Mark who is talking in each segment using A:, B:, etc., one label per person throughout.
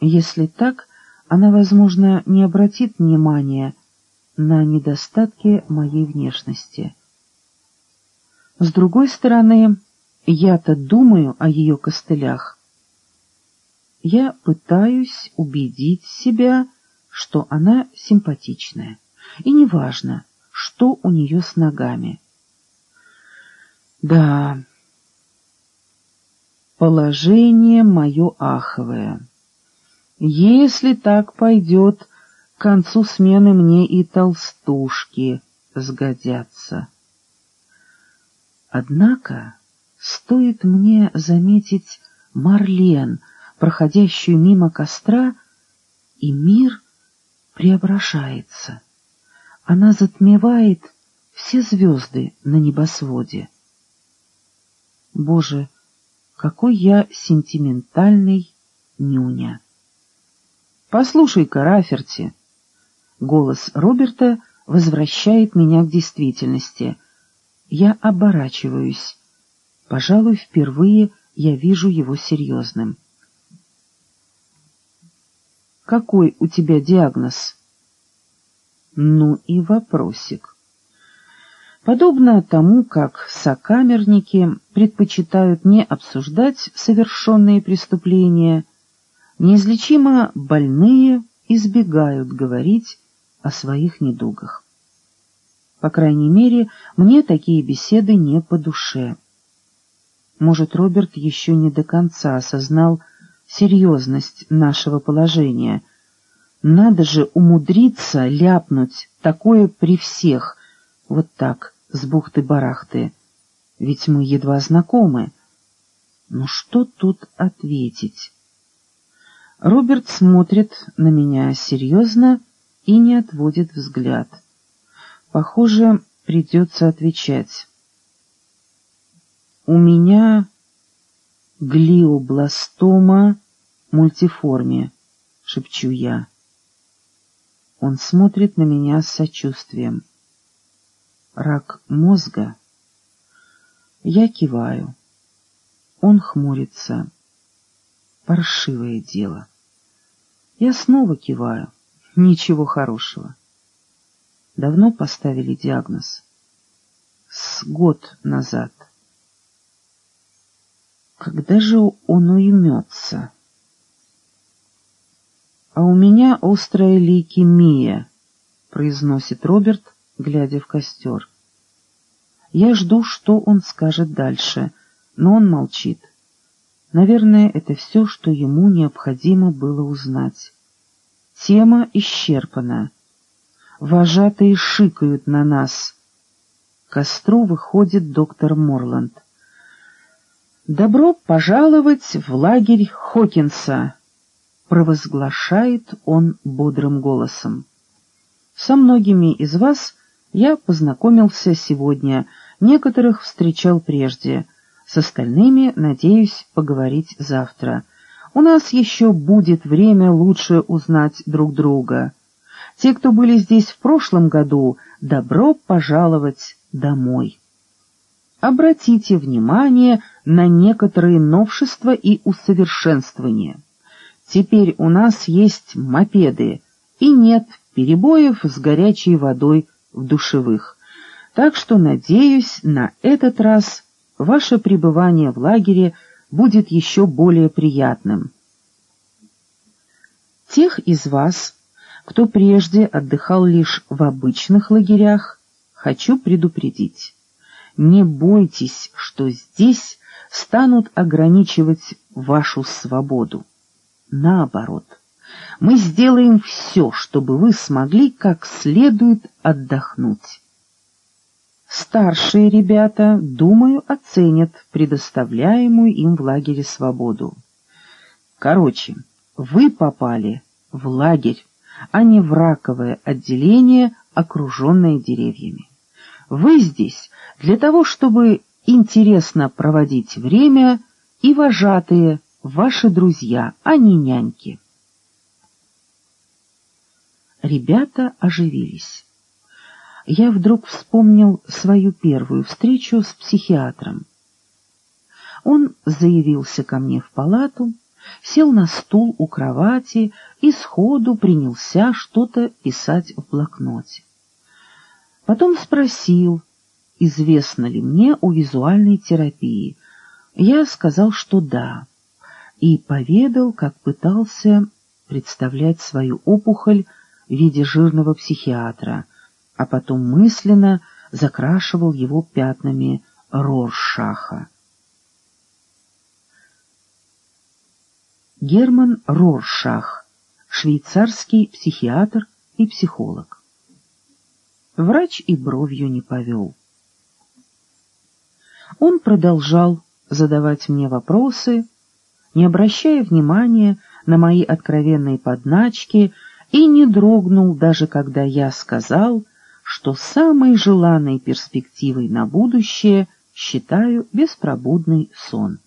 A: Если так, она, возможно, не обратит внимания на недостатки моей внешности. С другой стороны, я-то думаю о ее костылях. Я пытаюсь убедить себя, что она симпатичная, и неважно, что у нее с ногами. Да, положение мое аховое. Если так пойдет, к концу смены мне и толстушки сгодятся. Однако стоит мне заметить Марлен, проходящую мимо костра, и мир преображается. Она затмевает все звезды на небосводе. Боже, какой я сентиментальный нюня! «Послушай-ка, Раферти!» Голос Роберта возвращает меня к действительности. Я оборачиваюсь. Пожалуй, впервые я вижу его серьезным. «Какой у тебя диагноз?» «Ну и вопросик». Подобно тому, как сокамерники предпочитают не обсуждать совершенные преступления, неизлечимо больные избегают говорить о своих недугах. По крайней мере, мне такие беседы не по душе. Может, Роберт еще не до конца осознал серьезность нашего положения. Надо же умудриться ляпнуть такое при всех, вот так, с бухты-барахты. Ведь мы едва знакомы. Ну что тут ответить? Роберт смотрит на меня серьезно и не отводит взгляд. Похоже, придется отвечать. У меня глиобластома мультиформе, шепчу я. Он смотрит на меня с сочувствием. Рак мозга? Я киваю. Он хмурится. Паршивое дело. Я снова киваю. Ничего хорошего. Давно поставили диагноз? С год назад. Когда же он уймется? А у меня острая лейкемия, произносит Роберт, глядя в костер. Я жду, что он скажет дальше, но он молчит. Наверное, это все, что ему необходимо было узнать. Тема исчерпана. Вожатые шикают на нас. К костру выходит доктор Морланд. «Добро пожаловать в лагерь Хокинса!» — провозглашает он бодрым голосом. «Со многими из вас я познакомился сегодня, некоторых встречал прежде, с остальными надеюсь поговорить завтра. У нас еще будет время лучше узнать друг друга. Те, кто были здесь в прошлом году, добро пожаловать домой. Обратите внимание на некоторые новшества и усовершенствования. Теперь у нас есть мопеды, и нет перебоев с горячей водой в душевых. Так что, надеюсь, на этот раз ваше пребывание в лагере будет еще более приятным. Тех из вас, кто прежде отдыхал лишь в обычных лагерях, хочу предупредить. Не бойтесь, что здесь станут ограничивать вашу свободу. Наоборот, мы сделаем все, чтобы вы смогли как следует отдохнуть. Старшие ребята, думаю, оценят предоставляемую им в лагере свободу. Короче, вы попали в лагерь, а не в раковое отделение, окруженное деревьями. Вы здесь для того, чтобы интересно проводить время, и вожатые ваши друзья, а не няньки. Ребята оживились я вдруг вспомнил свою первую встречу с психиатром. Он заявился ко мне в палату, сел на стул у кровати и сходу принялся что-то писать в блокноте. Потом спросил, известно ли мне о визуальной терапии. Я сказал, что да, и поведал, как пытался представлять свою опухоль в виде жирного психиатра, а потом мысленно закрашивал его пятнами Роршаха. Герман Роршах, швейцарский психиатр и психолог. Врач и бровью не повел. Он продолжал задавать мне вопросы, не обращая внимания на мои откровенные подначки, и не дрогнул даже когда я сказал, что самой желанной перспективой на будущее считаю беспробудный сон.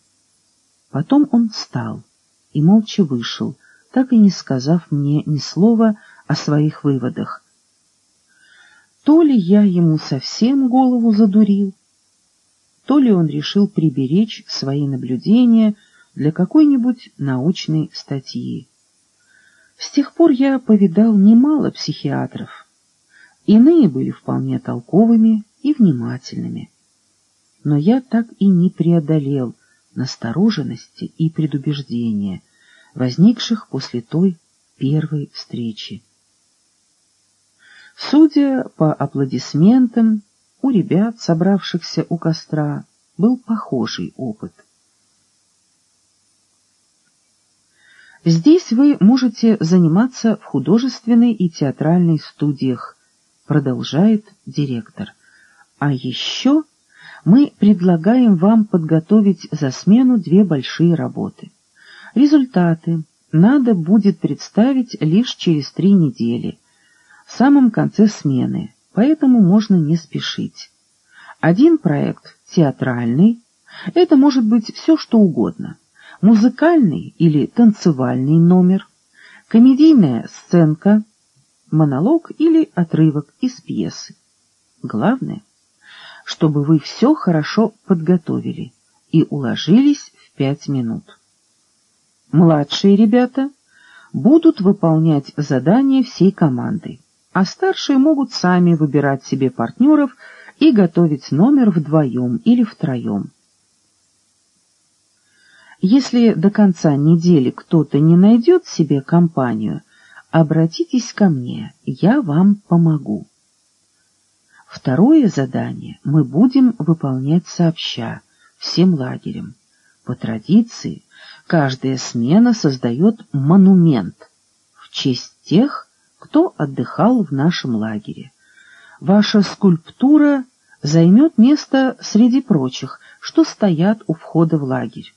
A: Потом он встал и молча вышел, так и не сказав мне ни слова о своих выводах. То ли я ему совсем голову задурил, то ли он решил приберечь свои наблюдения для какой-нибудь научной статьи. С тех пор я повидал немало психиатров. Иные были вполне толковыми и внимательными. Но я так и не преодолел настороженности и предубеждения, возникших после той первой встречи. Судя по аплодисментам, у ребят, собравшихся у костра, был похожий опыт — Здесь вы можете заниматься в художественной и театральной студиях, продолжает директор. А еще мы предлагаем вам подготовить за смену две большие работы. Результаты надо будет представить лишь через три недели, в самом конце смены, поэтому можно не спешить. Один проект театральный, это может быть все что угодно – музыкальный или танцевальный номер, комедийная сценка, монолог или отрывок из пьесы. Главное, чтобы вы все хорошо подготовили и уложились в пять минут. Младшие ребята будут выполнять задания всей командой, а старшие могут сами выбирать себе партнеров и готовить номер вдвоем или втроем. Если до конца недели кто-то не найдет себе компанию, обратитесь ко мне, я вам помогу. Второе задание мы будем выполнять сообща, всем лагерем. По традиции, каждая смена создает монумент в честь тех, кто отдыхал в нашем лагере. Ваша скульптура займет место среди прочих, что стоят у входа в лагерь.